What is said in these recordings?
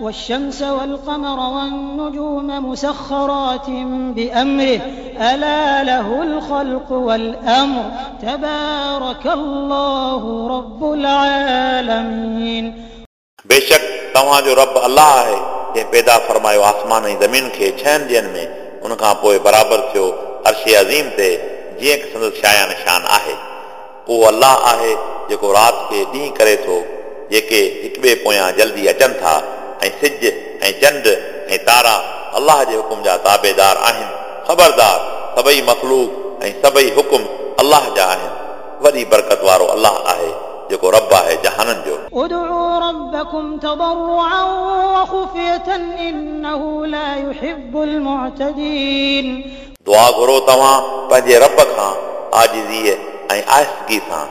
والشمس والقمر والنجوم مسخرات بأمره ألا له الخلق والأمر تبارك الله رب العالمين बेशक तव्हांजो रब अलाह आहे जंहिं पैदा फरमायो आसमान ऐं ज़मीन खे छहनि ॾींहंनि में उन खां पोइ बराबरि थियो अर्शे अज़ीम ते जीअं संदसि शाया निशान आहे उहो अलाह आहे जेको राति खे ॾींहुं करे थो जेके हिक ॿिए पोयां जल्दी अचनि था ऐं सिज ऐं चंड ऐं तारा अलाह जे हुकुम जा ताबेदार आहिनि ख़बरदार सभई मखलूक ऐं सभई हुकुम अलाह जा आहिनि वॾी बरकत वारो अलाह आहे जेको रब आहे जहाननि जो ادعوا ربكم تضرعا وخفية إنه لا يحب المعتدين दुआ घुरो तव्हां पंहिंजे रब खां आजिज़ीअ ऐं आहिस्तगी सां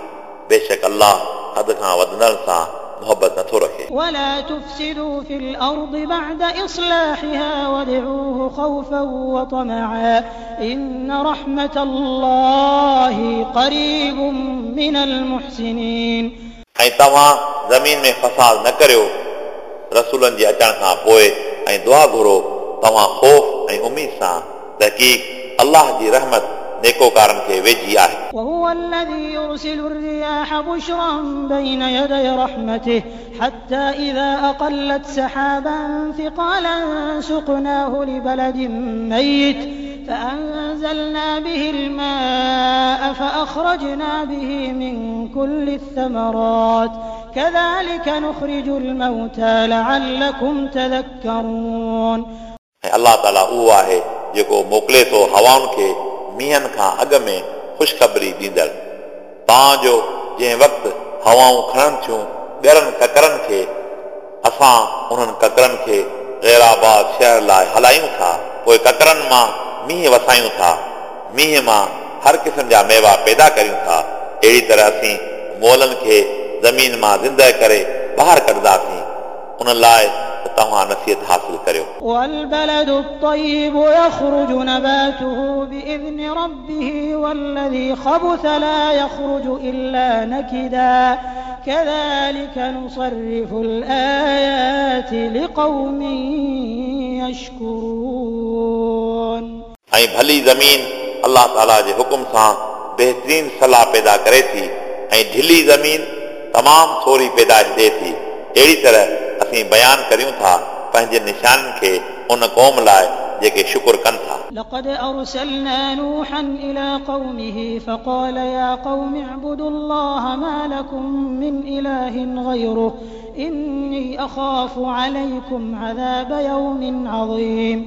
बेशक अलाह हद खां वधंदड़ सां मोहबत नथो रखे ولا تفسدوا في الأرض بعد إصلاحها وادعوه خوفا وطمعا إن رحمة الله قريب من المحسنين ऐं तव्हां ज़मीन में फसाद न करियो रसूलनि जे अचण खां पोइ ऐं दुआ घुरो तव्हां ख़ौफ़ ऐं उमीद सां तहक़ीक़ अलाह जी रहमत नेकोकारनि खे वेझी आहे وهو الذي يرسل الرياح بشرا بين يدي رحمته حتى إذا أقلت سحابا ثقالا سقناه لبلد ميت فأنزلنا به الماء فأخرجنا به من كل الثمرات كذلك نخرج الموتى لعلكم تذكرون ऐं अलाह ताला उहो आहे जेको मोकिले थो हवाउनि खे مينهن کان اڳ ۾ خوشخبري ڏيندڙ توهان جو جنهن وقت هوائون کڻن ٿيون ڳرن ڪڪرن کي اسان انهن ڪڪرن کي غير آباد شهر لاءِ هلايون ٿا پوءِ ڪڪرن مان مينهن وسايون ٿا مينهن مان هر قسم جا ميوا پيدا ڪريون ٿا اهڙي طرح اسين مئلن کي زمين مان زنده ڪري ٻاهر ڪڍنداسين ان لاءِ त तव्हां नसीहत हासिल करियो والبلد الطيب يخرج نباته بإذن ربه والذي خبث لا يخرج إلا نكدا كذلك نصرف الآيات لقوم يشكرون ऐं भली ज़मीन अलाह ताला जे हुकुम सां बहितरीन सलाह पैदा करे थी ऐं ढिली ज़मीन तमामु थोरी पैदाइश ॾिए थी अहिड़ी तरह असीं बयानु करियूं था पंहिंजे निशाननि खे उन क़ौम लाइ जेके शुकुर कनि था لقد أرسلنا نوحا إلى قومه فقال يا قوم اعبدوا الله ما لكم من إله غيره إني أخاف عليكم عذاب يوم عظيم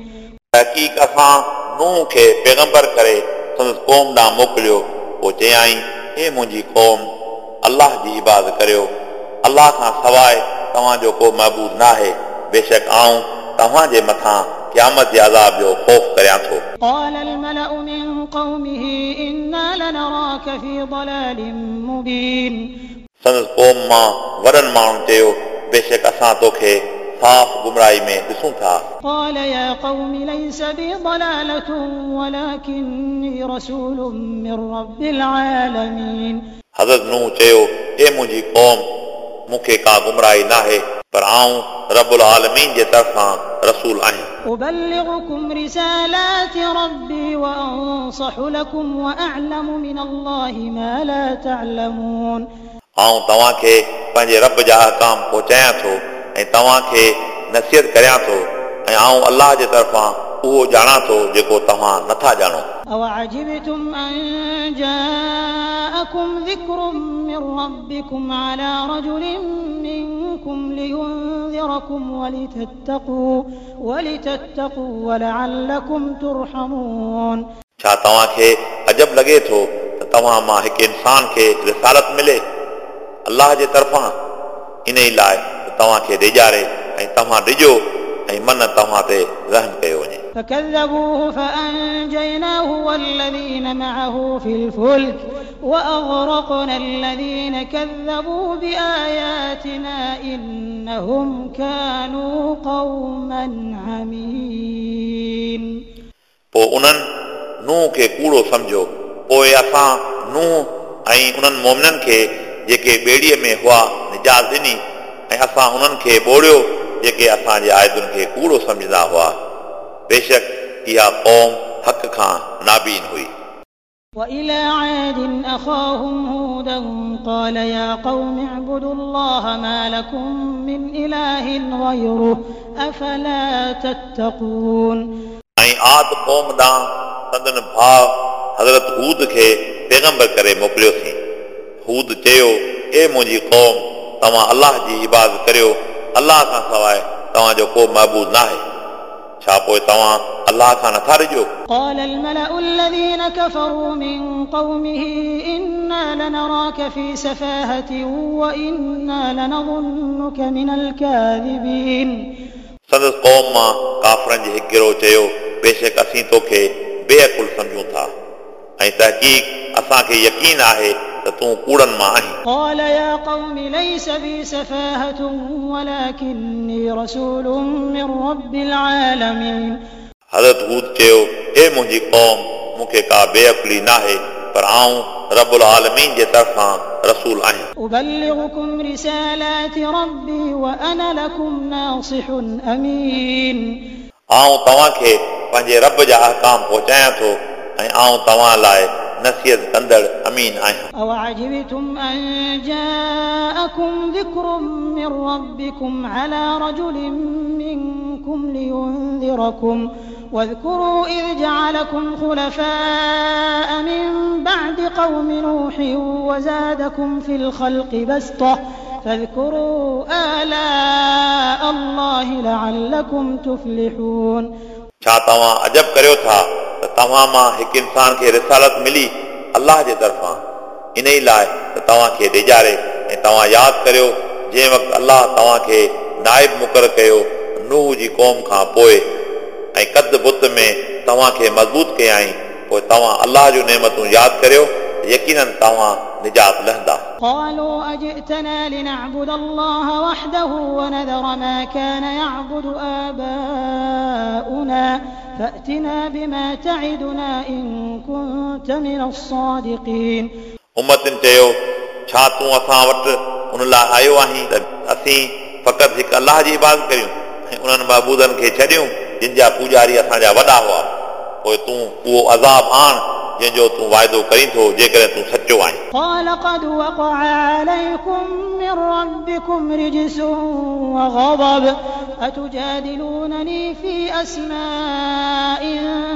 तहक़ीक़ असां नूह खे पैगंबर करे संदसि क़ौम ॾांहुं मोकिलियो पोइ चयाईं हे मुंहिंजी क़ौम अलाह जी इबादत करियो अलाह खां सवाइ तव्हांजो को महबूद न आहे बेशक आऊं तव्हांजे मथां क़यामत जे अज़ाब जो ख़ौफ़ करियां थो قال الملأ من قومه إنا لنراك في ضلال مبين संदसि क़ौम मां वॾनि माण्हुनि चयो बेशक असां तोखे साफ़ गुमराही में ॾिसूं था قال يا قوم ليس بي ضلالة ولكني رسول من رب العالمين हज़रत नूह चयो हे मुंहिंजी क़ौम मूंखे का गुमराही नाहे पर आऊं रबुल आलमीन जे तरफ़ां रसूल आहियां أبلغكم رسالات ربي وأنصح لكم وأعلم من الله ما لا تعلمون आऊं तव्हांखे पंहिंजे रब जा अहकाम पहुचायां थो ऐं तव्हांखे नसीहत करियां थो ऐं आऊं अलाह जे तरफ़ां उहो ॼाणा थो जेको तव्हां नथा ॼाणो أوعجبتم أن جاءكم ذكر من ربكم على رجل منكم لينذركم ولتتقوا ولتتقوا ولعلكم ترحمون छा तव्हांखे अजब लॻे थो त तव्हां मां हिकु इंसान खे रिसालत मिले अलाह जे तरफ़ां इन ई लाइ त तव्हांखे ॾेजारे ऐं तव्हां ॾिजो ऐं मन तव्हां ते रहम कयो वञे فكذبوه فأنجيناه والذين معه في الفلك وأغرقنا الذين كذبوا بآياتنا إنهم كانوا قوما عمين पोइ उन्हनि नूह खे कूड़ो सम्झो पोइ असां नूह ऐं उन्हनि मोमिननि खे जेके ॿेड़ीअ में हुआ निजात ॾिनी ऐं असां उन्हनि खे ॿोड़ियो जेके असांजे आयतुनि खे कूड़ो सम्झंदा हुआ बेशक इहा क़ौम हक़ खां नाबीन हुई وإلى عاد أخاهم هودا قال يا قوم اعبدوا الله ما لكم من إله غيره أفلا تتقون ऐं आद क़ौम ॾांहुं संदन भाउ हज़रत हूद खे पैगंबर करे मोकिलियोसीं हूद चयो ए मुंहिंजी क़ौम तव्हां अलाह जी इबादत करियो अलाह खां सवाइ तव्हांजो को महबूद न आहे छा पोइ तव्हां अलाह खां नथा रिजो قال الملأ الذين كفروا من قومه إنا لنراك في سفاهة وإنا لنظنك من الكاذبين संदसि क़ौम मां काफ़रनि जे हिकु गिरोह चयो बेशक असीं तोखे बेअकुल सम्झूं था ऐं तहक़ीक़ असांखे यकीन आहे त तूं कूड़नि मां आहीं قال يا قوم ليس بي سفاهة ولكني رسول من رب العالمين हज़रत हूद चयो ए मुंहिंजी क़ौम मूंखे का बेअकुली नाहे पर आऊं रबुल आलमीन जे तरफ़ां रसूल आहियां أبلغكم رسالات ربي وأنا لكم ناصح أمين आऊं तव्हांखे पंहिंजे रब जा अहकाम पहुचायां थो ऐं आऊं तव्हां लाइ नसीहत कंदड़ अमीन आहियां أوعجبتم أن جاءكم ذكر من ربكم على رجل منكم لينذركم واذكروا إذ جعلكم خلفاء من بعد قوم نوح وزادكم في الخلق بسطة فاذكروا آلاء الله لعلكم تفلحون छा तव्हां अजब करियो था त توهان مان هڪ انسان کي رسالت ملي الله جي طرفان ان ئي لاءِ ته توهان کي ڏيجاري ۽ توهان ياد ڪريو جنهن وقت الله توهان کي نائب مقرر ڪيو نوح جي قوم کان پوءِ. ۽ قد بت ۾ توهان کي مضبوط ڪيائي پوءِ توهان الله جون نيمتون ياد ڪريو यकीननि तव्हां निजात लहंदा قالوا أجئتنا لنعبد الله وحده ونذر ما كان يعبد آباؤنا فأتنا بما تعدنا إن كنت من الصادقين उमतनि चयो छा तूं असां वटि उन लाइ आयो आहीं त असीं फ़क़ति हिकु अलाह जी इबादत करियूं ऐं उन्हनि महबूदनि खे छॾियूं जिन जा पूॼारी असांजा वॾा हुआ पोइ तूं उहो अज़ाब आण जंहिंजो तूं वाइदो करीं थो जेकॾहिं तूं सचो आहीं قال قد وقع عليكم من ربكم رجس وغضب أتجادلونني في أسماء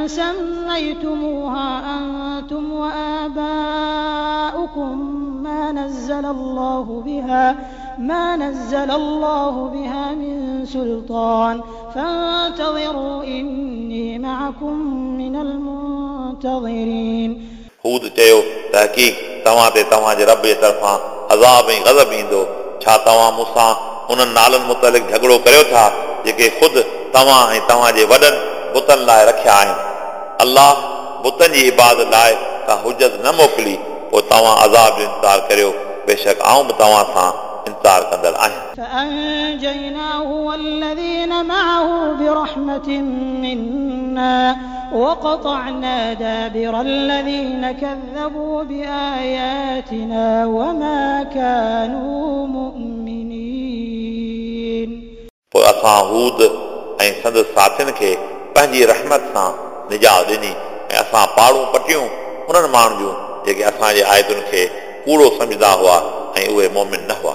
سميتموها أنتم وآباؤكم ما نزل الله بها ما نزل الله بها من سلطان فانتظروا إني معكم من المنتظرين हूद चयो त हक़ीक़ तव्हां ते तव्हांजे रब जे तरफ़ां अज़ाब ऐं गज़ब ईंदो छा तव्हां मूंसां उन्हनि नालनि मुतलिक़ झगड़ो करियो था जेके ख़ुदि तव्हां ऐं तव्हांजे वॾनि बुतनि लाइ रखिया आहिनि अलाह बुतनि जी इबादत लाइ का हुजत न मोकिली पोइ तव्हां अज़ाब जो इंतज़ारु करियो बेशक आऊं बि तव्हां सां इंतज़ारु कंदड़ आहियां فأنجيناه والذين معه برحمة منا وقطعنا دابر الذين كذبوا بآياتنا وما كانوا مؤمنين पोइ असां हूद ऐं संदसि साथियुनि खे पंहिंजी रहमत सां निजात ॾिनी ऐं असां पाड़ूं पटियूं उन्हनि माण्हुनि जूं जेके असांजे आयतुनि खे कूड़ो सम्झंदा हुआ ऐं उहे मोमिन न हुआ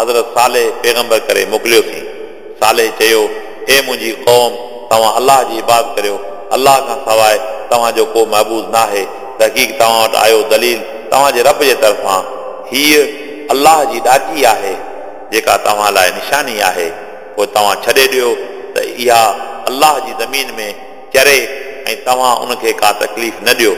حضرت صالح پيغمبر ڪري موڪليوسين صالح چيو هي منهنجي قوم توهان الله جي عبادت ڪريو. الله کان سواءِ توهان جو ڪو معبود نه آهي تحقيق توهان وٽ آيو دليل توهان جي رب جي طرفان. هيءَ الله جي ڏاچي آهي جيڪا توهان لاءِ نشاني آهي. پوءِ توهان ڇڏي ڏيو ته اها الله جي زمين ۾ چري ۽ توهان ان کي ڪا تڪليف نه ڏيو.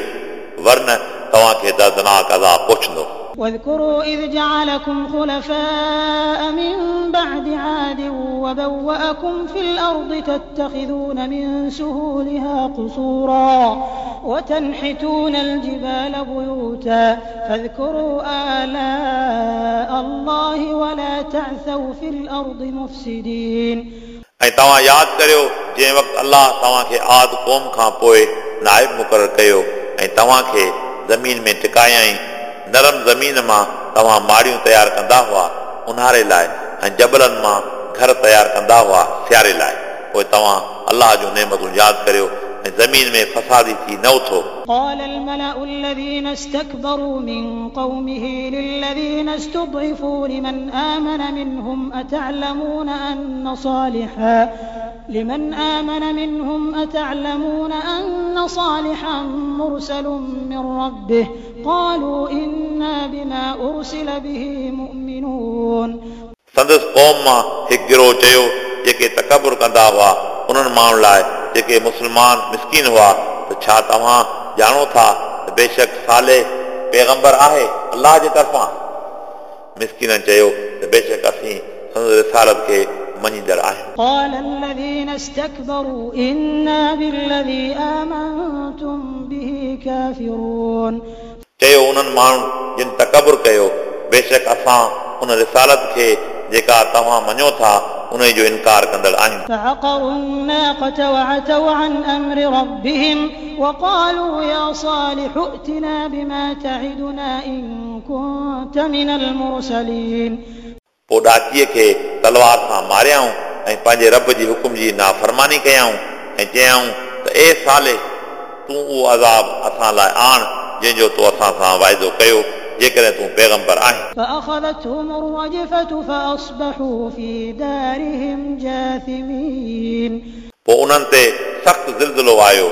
ورنه توهان کي دردناڪ عذاب پهچندو واذكروا إذ جعلكم خلفاء من بعد عاد وبوأكم في الأرض تتخذون من سهولها قصورا وتنحتون الجبال بيوتا فاذكروا آلاء الله ولا تعثوا في الأرض مفسدين ऐं तव्हां यादि करियो जंहिं वक़्तु अलाह तव्हांखे आद क़ौम खां पोइ नाइब मुक़ररु कयो ऐं तव्हांखे ज़मीन में टिकायई نرم زمين مان توهان ماڙيون تيار ڪندا هئا اونهاري لاءِ ۽ جبلن مان گهر تيار ڪندا هئا سياري لاءِ. پوءِ توهان الله جون نعمتون ياد ڪريو ऐं ज़मीन में फसादी थी न उथो قال الملأ الذين استكبروا من قومه للذين استضعفوا لمن آمن منهم أتعلمون أن صالحا لمن آمن منهم أتعلمون أن صالحا مرسل من ربه قالوا إنا بما أرسل به مؤمنون संदसि क़ौम मां हिकु गिरोह चयो जेके तकबुर कंदा हुआ उन्हनि माण्हुनि लाइ जेके मुस्लमान मिसकिन हुआ त छा तव्हां ॼाणो था त बेशक साले पैगंबर आहे अलाह जे तरफ़ां मिसकिननि चयो त बेशक असीं संदसि रिसालत खे मञींदड़ आहियूं قال الذين استكبروا إنا بالذي آمنتم به كافرون चयो उन्हनि माण्हुनि जिन तकबुर कयो बेशक असां उन रिसालत खे जेका तव्हां मञो था उन जो इनकार कंदड़ आहियूं فعقروا الناقة وعتوا عن أمر ربهم وقالوا يا صالح ائتنا بما تعدنا إن كنت من المرسلين पोइ ॾाचीअ खे तलवार सां मारियाऊं ऐं पंहिंजे रब जी हुकुम जी नाफ़रमानी कयाऊं ऐं चयाऊं त ए साले तूं उहो अज़ाब असां लाइ आण जंहिंजो तूं असां सां वाइदो कयो जेकॾहिं तूं पैगंबर आहीं فأخذتهم الرجفة فأصبحوا في دارهم جاثمين पोइ उन्हनि ते सख़्तु ज़िलज़िलो आयो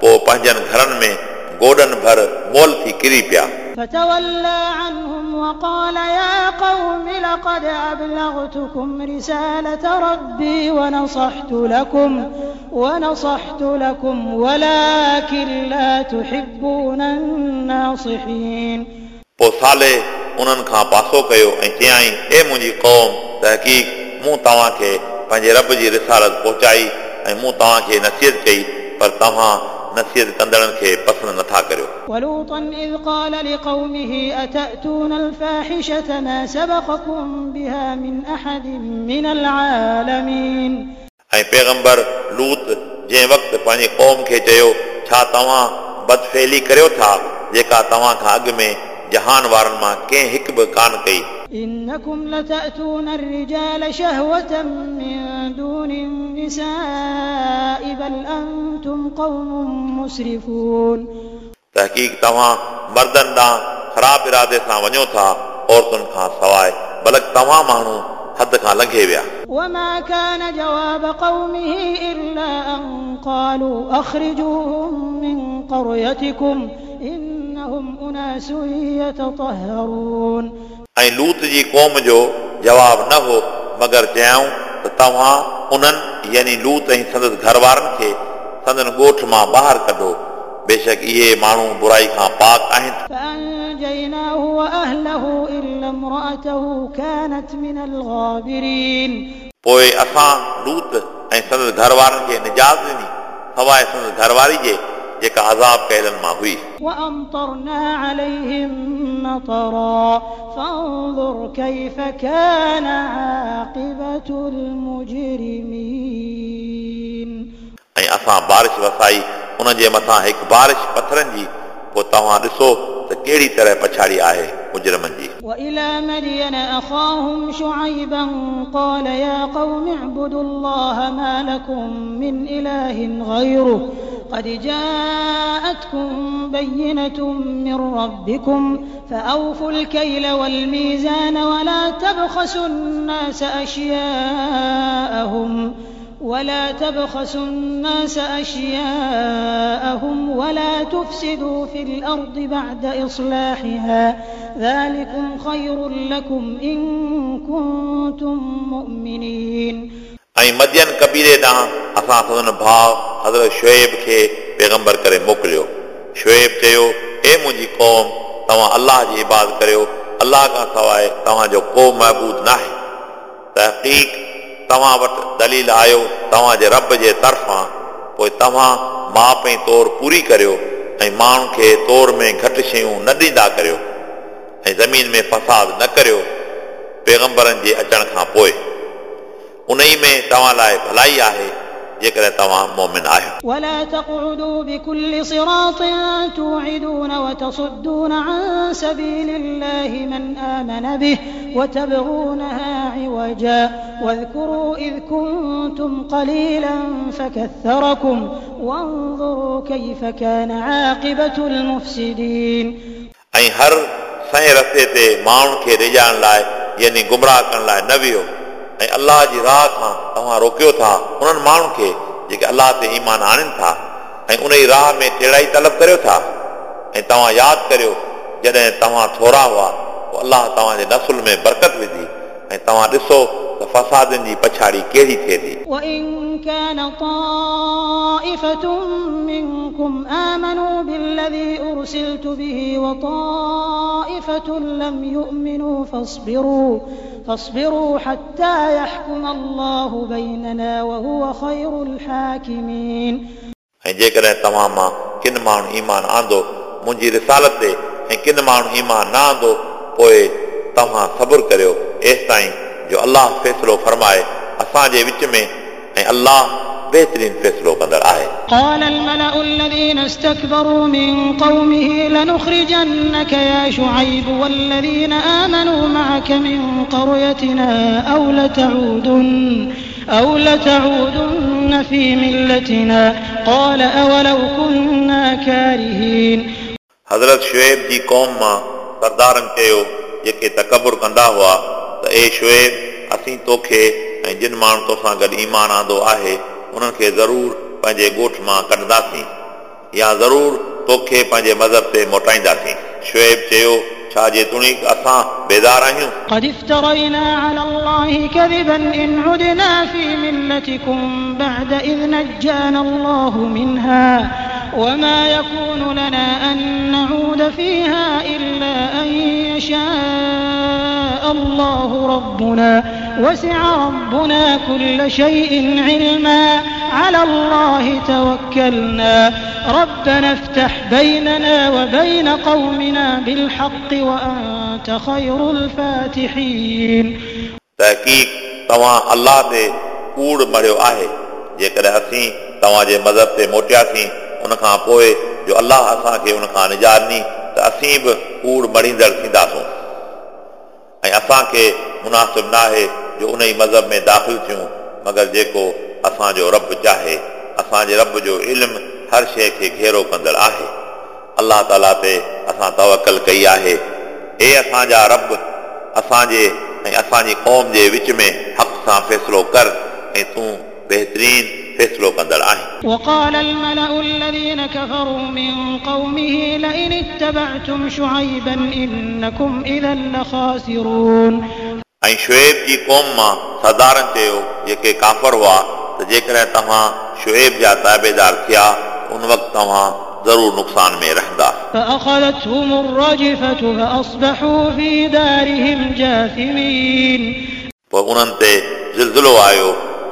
पोइ पंहिंजनि घरनि में गोॾनि भर मोल थी किरी पिया فتولى عنهم وقال يا قوم لقد أبلغتكم رسالة ربي ونصحت لكم ونصحت لكم ولكن لا تحبون الناصحين पोइ साले उन्हनि खां पासो कयो ऐं चयाईं ए मुंहिंजी क़ौम तहक़ीक़ मूं तव्हांखे पंहिंजे रब जी रिसालत पहुचाई ऐं मूं तव्हांखे नसीहत कई पर तव्हां नसीहत कंदड़नि खे पसंदि नथा करियो ولوطا إذ قال لقومه أتأتون الفاحشة ما سبقكم بها من أحد من العالمين ऐं पैगंबर लूत जंहिं वक़्तु पंहिंजी क़ौम खे चयो छा तव्हां बदफेली करियो था जेका तव्हां खां अॻु में जहान वारनि मां कंहिं हिकु बि कान कई إنكم لتأتون الرجال شهوة من دون النساء بل أنتم قوم مسرفون तहक़ीक़ तव्हां मर्दनि ॾांहुं ख़राब इरादे सां वञो था औरतुनि खां सवाइ बल्कि तव्हां माण्हू हद खां लंघे विया وما كان جواب قومه إلا أن قالوا أخرجوهم من قريتكم إنهم أناس يتطهرون ऐं लूत जी क़ौम जो जवाबु न हो मगर चयाऊं त तव्हां उन्हनि यानी लूत ऐं संदसि घर वारनि खे संदन ॻोठ मां ॿाहिरि कढो बेशक इहे माण्हू बुराई खां पाक आहिनि فأنجيناه وأهله إلا امرأته كانت من الغابرين पोइ असां लूत ऐं संदसि घर वारनि खे निजात ॾिनी सवाइ संदसि घरवारी जे जेका अज़ाब कयलनि मां हुई وأمطرنا عليهم مطرا فانظر كيف كان عاقبة المجرمين ऐं असां बारिश वसाई उन जे मथां हिकु बारिश पथरनि जी पोइ तव्हां ॾिसो त कहिड़ी तरह पछाड़ी आहे मुजरमनि जी وإلى مدين أخاهم شعيبا قال يا قوم اعبدوا الله ما لكم من إله غيره قد جاءتكم بينة من ربكم فأوفوا الكيل والميزان ولا تبخسوا الناس أشياءهم ولا تبخسوا الناس أشياءهم ولا تفسدوا في الأرض بعد إصلاحها ذلكم خير لكم إن كنتم مؤمنين ऐं मदियन कबीरे ॾांहुं असां संदन भाउ حضرت شعيب کي پيغمبر ڪري موڪليو شعيب چيو هي منهنجي قوم توهان الله جي عبادت ڪريو الله کان سواءِ توهان جو ڪو معبود نه آهي تحقيق توهان وٽ دليل آيو توهان جي رب جي طرفان پوءِ توهان ماپ ۽ تور پوري ڪريو ۽ ماڻهن کي تور ۾ گهٽ شيون نه ڏيندا ڪريو ۽ زمين ۾ فساد نه ڪريو پيغمبرن جي اچڻ کان پوءِ ان ئي ۾ توهان لاءِ ڀلائي آهي जेकॾहिं तव्हां मोमिन आहियो ولا تقعدوا بكل صراط توعدون وتصدون عن سبيل الله من آمن به وتبغونها عوجا واذكروا إذ كنتم قليلا فكثركم وانظروا كيف كان عاقبة المفسدين ऐं हर सही रस्ते ते माण्हुनि खे रिझाइण लाइ यानी गुमराह करण लाइ न वियो ۽ الله جي راهه کان توهان روڪيو ٿا انهن ماڻهن کي جيڪي الله تي ايمان آڻن ٿا ۽ ان ئي راهه ۾ ٽيڙائي طلب ڪريو ٿا. ۽ توهان ياد ڪريو جڏهن توهان ٿورا هئا پوءِ الله توهان جي نسل ۾ برڪت وڌي ۽ توهان ڏسو ته فسادين جي پڇاڙي ڪهڙي ٿئي ٿي وإن كان طائفة منكم آمنوا بالذي أرسلت به وطائفة لم يؤمنوا فاصبروا فاصبروا حتى يحكم الله بيننا وهو خير الحاكمين ऐं जेकॾहिं तव्हां मां किन माण्हू ईमान आंदो मुंहिंजी रिसालत ते ऐं किन माण्हू ईमान न आंदो पोइ तव्हां सबुरु करियो एसि ताईं जो अलाह फ़ैसिलो फरमाए असांजे विच में ऐं अलाह बहितरीन फ़ैसिलो कंदड़ आहे قال الملأ الذين استكبروا من قومه لنخرجنك يا شعيب والذين آمنوا معك من قريتنا أو لتعودن أو لتعودن في ملتنا قال أولو كنا كارهين हज़रत शुएब जी क़ौम मां सरदारनि चयो जेके तकबुर कंदा हुआ त ए शुएब असीं तोखे ऐं जिन माण्हू तोसां गॾु ईमान आंदो आहे उन्हनि खे ज़रूरु पंहिंजे ॻोठ मां कढंदासीं या ज़रूरु तोखे पंहिंजे मज़हब ते मोटाईंदासीं शुएब चयो छा जेतोणीकि असां बेदार आहियूं قد افترينا على الله كذبا إن عدنا في ملتكم بعد إذ نجانا الله منها وما يكون لنا أن نعود فيها إلا أن يشاء الله ربنا. وسع ربنا كل شيء علما. على الله توكلنا. ربنا افتح بيننا وبين قومنا بالحق وأنت خير الفاتحين. تحقيق تمام الله تي ڪوڙ آهي جيڪڏهن اسين توهان جي مذهب تي ان کان پوءِ جو الله اسان کي ان کان نجات ڏني ته اسين به ڪوڙ مڙهيندڙ ٿينداسون. ۽ اسان کي مناسب نه آهي جو ان ئي مذهب ۾ داخل ٿيون مگر جيڪو اسان جو رب چاهي اسان جي رب جو علم هر شيءِ کي گهيرو ڪندڙ آهي. الله تعاليٰ تي اسان توڪل ڪئي آهي. اي اسان جا رب اسان جي ۽ اسان جي قوم جي وچ ۾ حق سان فيصلو ڪر ۽ تون बहितरीन फ़ैसिलो कंदड़ आहीं وقال الملأ الذين كفروا من قومه لئن اتبعتم شعيبا إنكم إذا لخاسرون ऐं शुएब जी क़ौम मां सरदारनि चयो जेके काफ़र हुआ त जेकॾहिं तव्हां शुएब जा ताबेदार थिया उन वक़्तु तव्हां ज़रूरु नुक़सान में रहंदा فأخذتهم الرجفة فأصبحوا في دارهم جاثمين पोइ उन्हनि ते ज़िलज़िलो आयो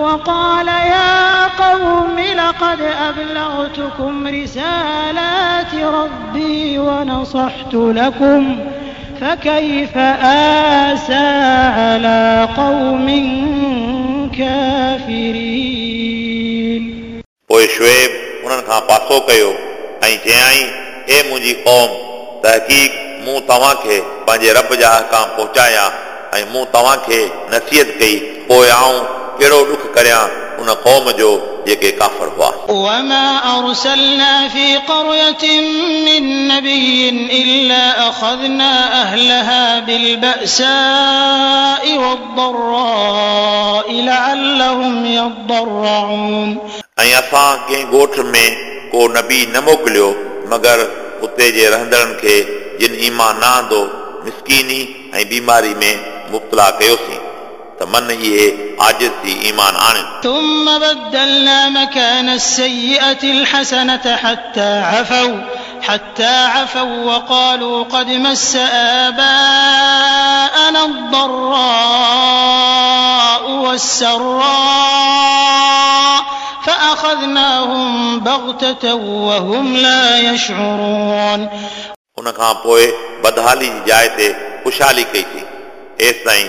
وقال يا قوم لقد أبلغتكم رسالات ربي ونصحت لكم فكيف آسى على قوم كافرين शुएब उन्हनि खां पासो कयो ऐं चयाईं हे मुंहिंजी क़ौम तहक़ीक़ मूं तव्हांखे पंहिंजे रब जा अहकाम पहुचाया ऐं मूं तव्हांखे नसीहत कई पोइ आऊं कहिड़ो ॾुख करियां उन क़ौम जो जेके काफ़र हुआ وما أرسلنا في قرية من نبي إلا أخذنا أهلها بالبأساء والضراء لعلهم يضرعون ऐं असां कंहिं ॻोठ में को नबी न मोकिलियो मगर उते जे रहंदड़नि खे जिन ईमान न आंदो मिसकीनी ऐं बीमारी में मुब्तला कयोसीं त मन इहे आजिज़ थी ईमान आणनि ثم بدلنا مكان السيئة الحسنة حتى عفوا حتى عفوا وقالوا قد مس آباءنا الضراء والسراء فأخذناهم بغتة وهم لا يشعرون उन खां पोइ बदहाली जी जाइ ते ख़ुशहाली कईसीं हेसि ताईं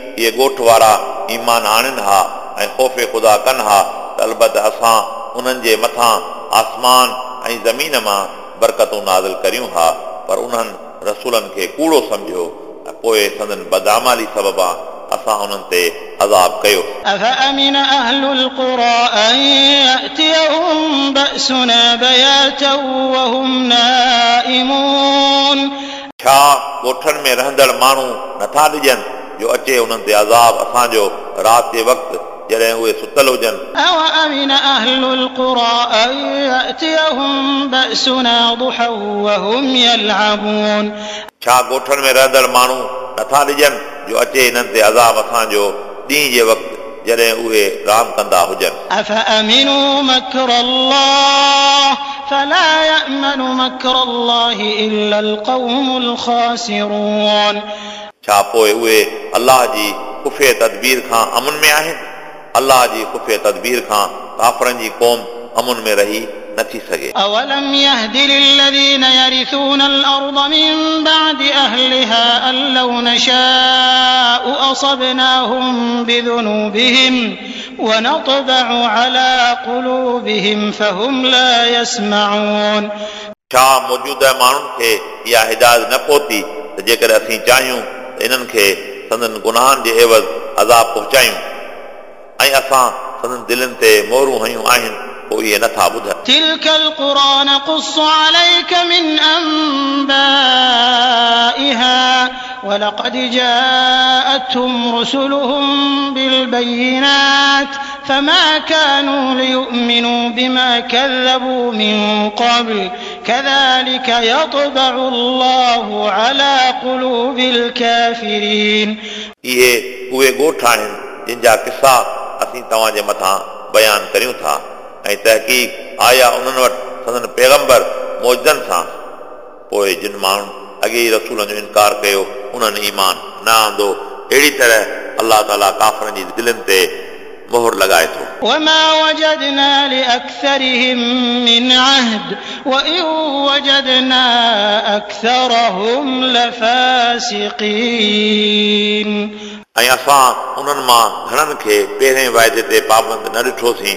इहे ॻोठ वारा ईमान आणनि हा ऐं ख़ौफ़ ख़ुदा कनि हा त अलबत असां उन्हनि जे मथां आसमान ऐं ज़मीन मां बरकतूं नाज़िल करियूं हा पर उन्हनि रसूलनि खे कूड़ो सम्झियो ऐं पोइ संदन बदामाली सबबा असां उन्हनि ते अज़ाब कयो أفأمن أهل القرى أن يأتيهم بأسنا بياتا وهم نائمون छा ॻोठनि में रहंदड़ माण्हू नथा ॾिजनि जो अचे उन्हनि ते अज़ाब असांजो राति जे वक़्तु जॾहिं उहे सुतल हुजनि أوأمن أهل القرى أن يأتيهم بأسنا ضحى وهم يلعبون छा ॻोठनि में रहंदड़ माण्हू नथा ॾिजनि जो अचे हिननि ते अज़ाब असांजो ॾींहं जे वक़्तु जॾहिं उहे रांदि कंदा हुजनि أفأمنوا مكر الله فلا يأمن مكر الله إلا القوم الخاسرون छा पोइ उहे अलाह जी ख़ुफ़े तदबीर खां अमुन में आहिनि अलाह जी ख़ुफ़े तदबीर खां काफ़रनि जी क़ौम अमुन में रही नथी सघे أولم يهد للذين يرثون الأرض من بعد أهلها أن لو نشاء أصبناهم بذنوبهم ونطبع على قلوبهم فهم لا يسمعون छा मौजूदा माण्हुनि खे इहा हिदायत न पहुती त जेकर असीं चाहियूं त انهن کي سندن گناهن جي عيوض عذاب پهچايون ۽ اسان سندن دلن تي موهرون هيون آهن पोइ इहे नथा ॿुधनि تلك القرى نقص عليك من أنبائها ولقد جاءتهم رسلهم بالبينات فما كانوا ليؤمنوا بما كذبوا من قبل كذلك يطبع الله على قلوب الكافرين इहे उहे ॻोठ आहिनि जिन जा किसा असीं तव्हांजे मथां बयानु करियूं था ऐं तहक़ीक़ आया उन्हनि वटि संदन पैगंबर मौजनि सां पोइ जिन माण्हुनि अॻे ई रसूलनि जो इनकार कयो उन्हनि ईमान न आंदो अहिड़ी तरह अलाह ताला काफ़रनि जी दिलनि ते मोहर लॻाए थो وما وجدنا لأكثرهم من عهد وإن وجدنا أكثرهم لفاسقين ऐं असां उन्हनि मां घणनि खे पहिरें वाइदे ते पाबंद न ॾिठोसीं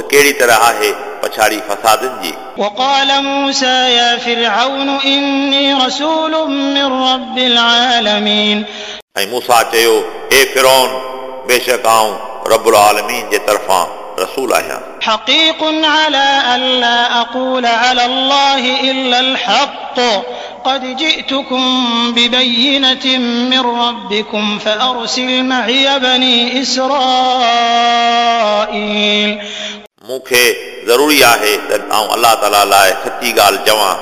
त कहिड़ी तरह आहे पछाड़ी फसादनि जी وقال موسى يا فرعون إني رسول من رب العالمين ऐं मूसा चयो हे फिरौन बेशक आऊं रबुल आलमीन जे तरफ़ां रसूल आहियां حقيق على ألا أقول على الله إلا الحق قد جئتكم ببينة من ربكم فأرسل معي بني إسرائيل मूंखे ज़रूरी आहे त आउं अलाह ताला लाइ सची ॻाल्हि चवां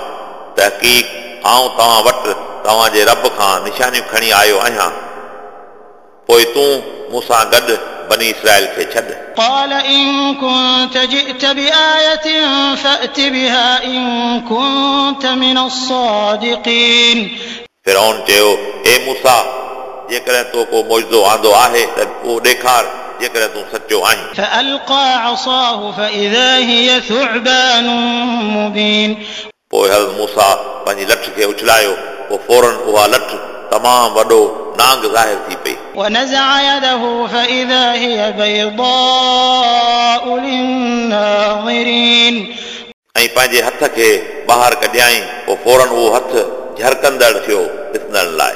तहक़ीक़ आउं तव्हां वटि तव्हांजे रब खां निशानियूं खणी आयो आहियां पोइ तूं मूंसां गॾु बनी इसराइल खे छॾ قال إن كنت جئت بآية فأت بها إن كنت من الصادقين फिरौन चयो ए मूसा जेकॾहिं तो को मौजो आंदो आहे त उहो ॾेखार जेकॾहिं तूं सचो आहीं فألقى عصاه فإذا هي ثعبان مبين पोइ हज़रत मूसा पंहिंजी लठ खे उछलायो पोइ फौरन उहा लठ तमामु वॾो नांग ज़ाहिर थी पई ونزع يده فإذا هي بيضاء للناظرين ऐं पंहिंजे हथ खे ॿाहिरि कढियईं पोइ फौरन उहो हथ झरकंदड़ थियो ॾिसंदड़ लाइ